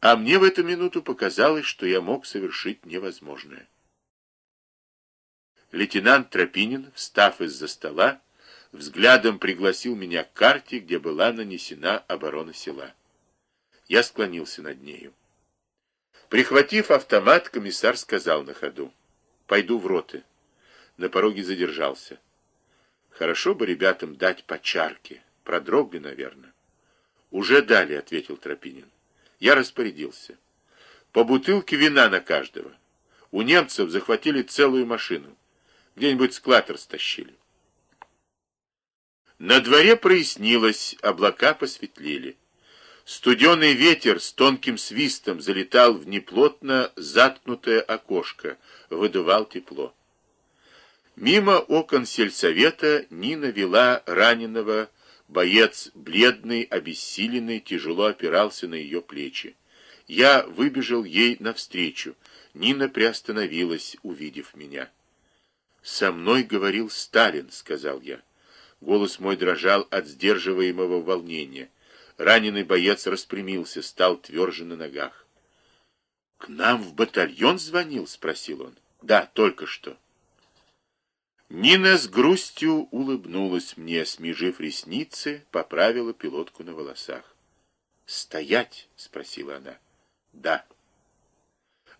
А мне в эту минуту показалось, что я мог совершить невозможное. Лейтенант Тропинин, встав из-за стола, взглядом пригласил меня к карте, где была нанесена оборона села. Я склонился над нею. Прихватив автомат, комиссар сказал на ходу, «Пойду в роты». На пороге задержался. Хорошо бы ребятам дать по. Продрогли, наверное. «Уже дали», — ответил Тропинин. Я распорядился. По бутылке вина на каждого. У немцев захватили целую машину. Где-нибудь склад растащили. На дворе прояснилось, облака посветлели. Студеный ветер с тонким свистом залетал в неплотно заткнутое окошко, выдувал тепло. Мимо окон сельсовета Нина вела раненого, боец, бледный, обессиленный, тяжело опирался на ее плечи. Я выбежал ей навстречу. Нина приостановилась, увидев меня. «Со мной говорил Сталин», — сказал я. Голос мой дрожал от сдерживаемого волнения. Раненый боец распрямился, стал тверже на ногах. «К нам в батальон звонил?» — спросил он. «Да, только что». Нина с грустью улыбнулась мне, смежив ресницы, поправила пилотку на волосах. «Стоять?» — спросила она. «Да».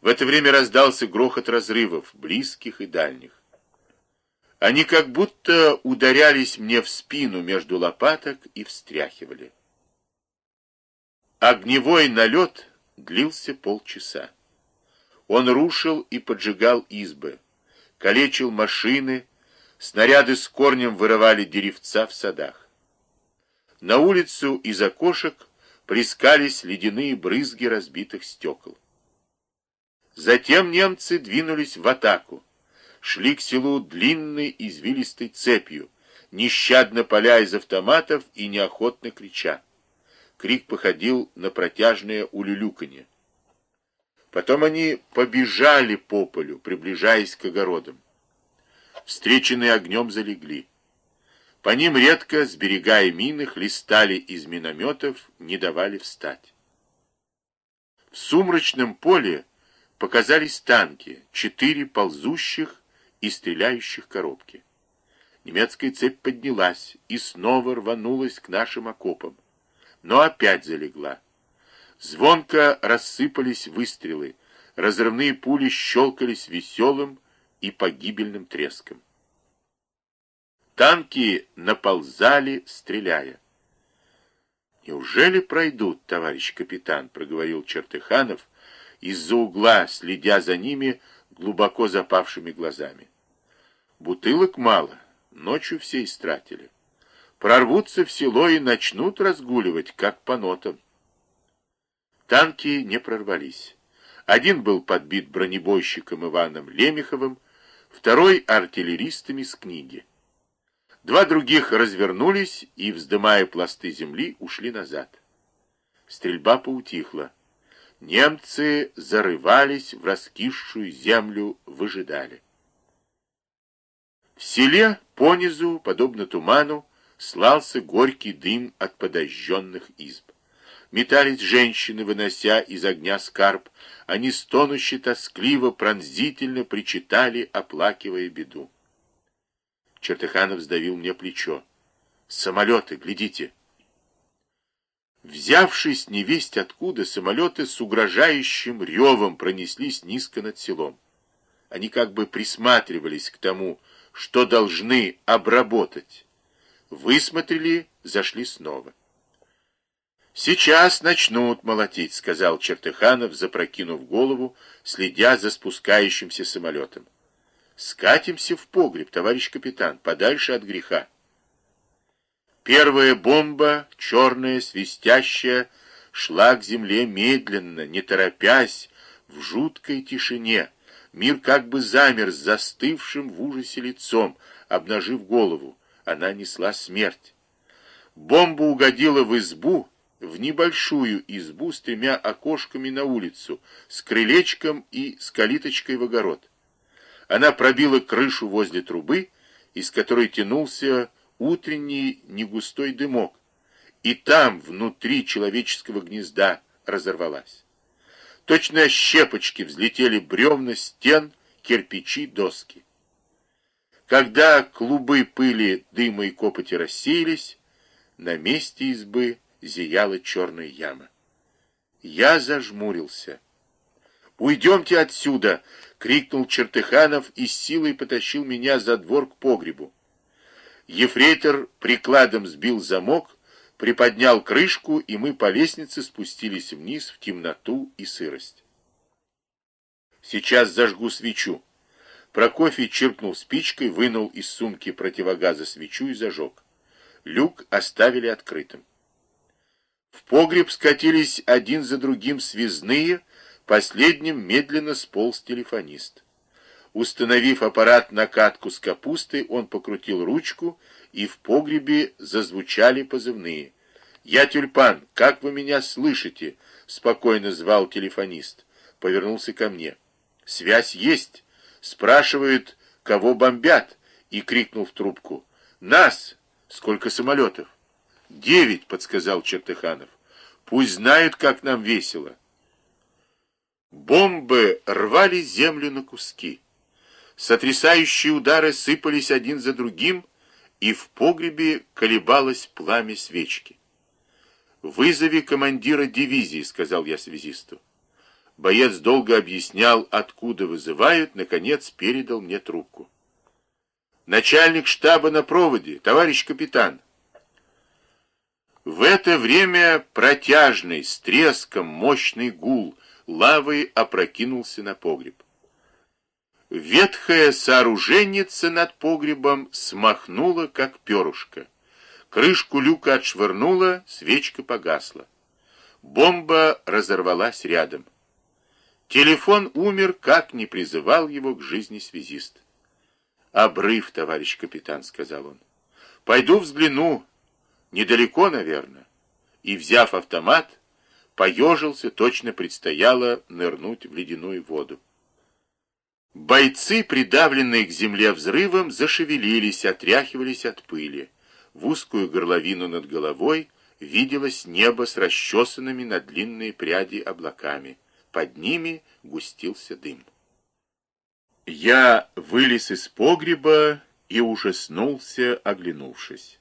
В это время раздался грохот разрывов, близких и дальних. Они как будто ударялись мне в спину между лопаток и встряхивали. Огневой налет длился полчаса. Он рушил и поджигал избы, калечил машины, снаряды с корнем вырывали деревца в садах. На улицу из окошек плескались ледяные брызги разбитых стекол. Затем немцы двинулись в атаку шли к селу длинной извилистой цепью, нещадно поля из автоматов и неохотно крича. Крик походил на протяжное улюлюканье. Потом они побежали по полю, приближаясь к огородам. Встреченные огнем залегли. По ним редко, сберегая мины, хлестали из минометов, не давали встать. В сумрачном поле показались танки, четыре ползущих и стреляющих коробки. Немецкая цепь поднялась и снова рванулась к нашим окопам, но опять залегла. Звонко рассыпались выстрелы, разрывные пули щелкались веселым и погибельным треском. Танки наползали, стреляя. «Неужели пройдут, товарищ капитан?» — проговорил Чертыханов, из-за угла, следя за ними глубоко запавшими глазами. Бутылок мало, ночью все истратили. Прорвутся в село и начнут разгуливать, как по нотам. Танки не прорвались. Один был подбит бронебойщиком Иваном Лемеховым, второй — артиллеристами с книги. Два других развернулись и, вздымая пласты земли, ушли назад. Стрельба поутихла. Немцы зарывались в раскисшую землю, выжидали. В селе понизу, подобно туману, слался горький дым от подожженных изб. Метались женщины, вынося из огня скарб, они стонуще тоскливо, пронзительно причитали, оплакивая беду. Чертыханов сдавил мне плечо. «Самолеты, глядите!» Взявшись невесть откуда, самолеты с угрожающим ревом пронеслись низко над селом. Они как бы присматривались к тому, что должны обработать. Высмотрели, зашли снова. «Сейчас начнут молотить», — сказал Чертыханов, запрокинув голову, следя за спускающимся самолетом. «Скатимся в погреб, товарищ капитан, подальше от греха». Первая бомба, черная, свистящая, шла к земле медленно, не торопясь, в жуткой тишине, Мир как бы замер с застывшим в ужасе лицом, обнажив голову. Она несла смерть. Бомба угодила в избу, в небольшую избу с тремя окошками на улицу, с крылечком и с калиточкой в огород. Она пробила крышу возле трубы, из которой тянулся утренний негустой дымок, и там, внутри человеческого гнезда, разорвалась. Точно щепочки взлетели бревна стен, кирпичи, доски. Когда клубы пыли, дыма и копоти рассеялись, на месте избы зияла черная яма. Я зажмурился. «Уйдемте отсюда!» — крикнул Чертыханов и силой потащил меня за двор к погребу. Ефрейтор прикладом сбил замок, приподнял крышку, и мы по лестнице спустились вниз в темноту и сырость. «Сейчас зажгу свечу». Прокофий чиркнул спичкой, вынул из сумки противогаза свечу и зажег. Люк оставили открытым. В погреб скатились один за другим связные, последним медленно сполз телефонист. Установив аппарат на катку с капустой, он покрутил ручку, и в погребе зазвучали позывные. «Я тюльпан, как вы меня слышите?» — спокойно звал телефонист. Повернулся ко мне. «Связь есть!» Спрашивают, кого бомбят, и крикнул в трубку. «Нас! Сколько самолетов?» «Девять», — подсказал Чертыханов. «Пусть знают, как нам весело». Бомбы рвали землю на куски. Сотрясающие удары сыпались один за другим, и в погребе колебалось пламя свечки. «Вызови командира дивизии», — сказал я связисту. Боец долго объяснял, откуда вызывают, наконец передал мне трубку. «Начальник штаба на проводе, товарищ капитан». В это время протяжный, с треском, мощный гул лавы опрокинулся на погреб. Ветхая сооруженница над погребом смахнула, как перышко. Крышку люка отшвырнула, свечка погасла. Бомба разорвалась рядом. Телефон умер, как не призывал его к жизни связист. «Обрыв, товарищ капитан», — сказал он. «Пойду взгляну. Недалеко, наверное». И, взяв автомат, поежился, точно предстояло нырнуть в ледяную воду. Бойцы, придавленные к земле взрывом, зашевелились, отряхивались от пыли. В узкую горловину над головой виделось небо с расчесанными на длинные пряди облаками. Под ними густился дым. Я вылез из погреба и ужаснулся, оглянувшись.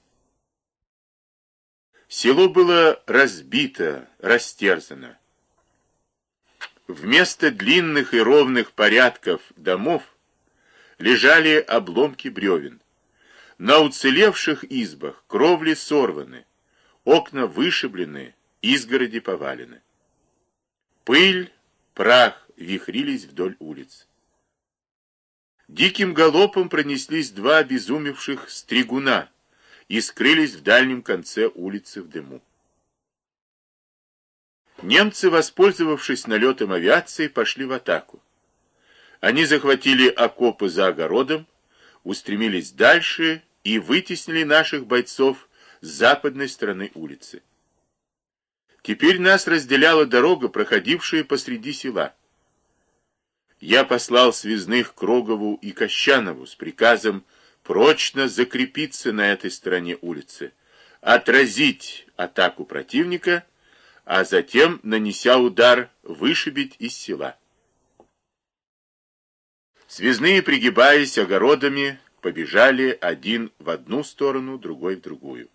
Село было разбито, растерзано. Вместо длинных и ровных порядков домов лежали обломки бревен. На уцелевших избах кровли сорваны, окна вышиблены, изгороди повалены. Пыль прах вихрились вдоль улиц. Диким галопом пронеслись два обезумевших стригуна и скрылись в дальнем конце улицы в дыму. Немцы, воспользовавшись налетом авиации, пошли в атаку. Они захватили окопы за огородом, устремились дальше и вытеснили наших бойцов с западной стороны улицы. Теперь нас разделяла дорога, проходившая посреди села. Я послал связных Крогову и Кощанову с приказом прочно закрепиться на этой стороне улицы, отразить атаку противника, а затем, нанеся удар, вышибить из села. Связные, пригибаясь огородами, побежали один в одну сторону, другой в другую.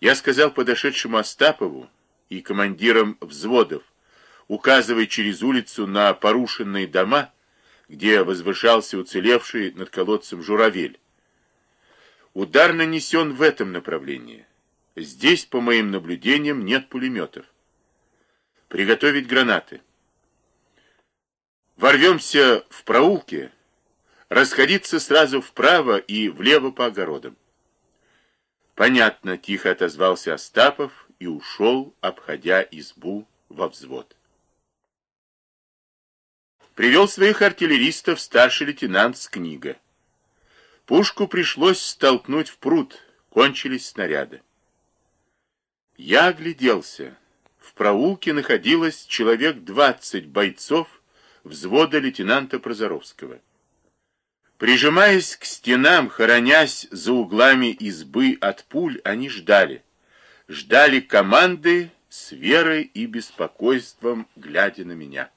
Я сказал подошедшему Остапову и командирам взводов, указывая через улицу на порушенные дома, где возвышался уцелевший над колодцем журавель. Удар нанесен в этом направлении. Здесь, по моим наблюдениям, нет пулеметов. Приготовить гранаты. Ворвемся в проулке, расходиться сразу вправо и влево по огородам. Понятно, тихо отозвался Остапов и ушел, обходя избу во взвод. Привел своих артиллеристов старший лейтенант с книга. Пушку пришлось столкнуть в пруд, кончились снаряды. Я огляделся. В проулке находилось человек двадцать бойцов взвода лейтенанта Прозоровского. Прижимаясь к стенам, хоронясь за углами избы от пуль, они ждали. Ждали команды с верой и беспокойством глядя на меня.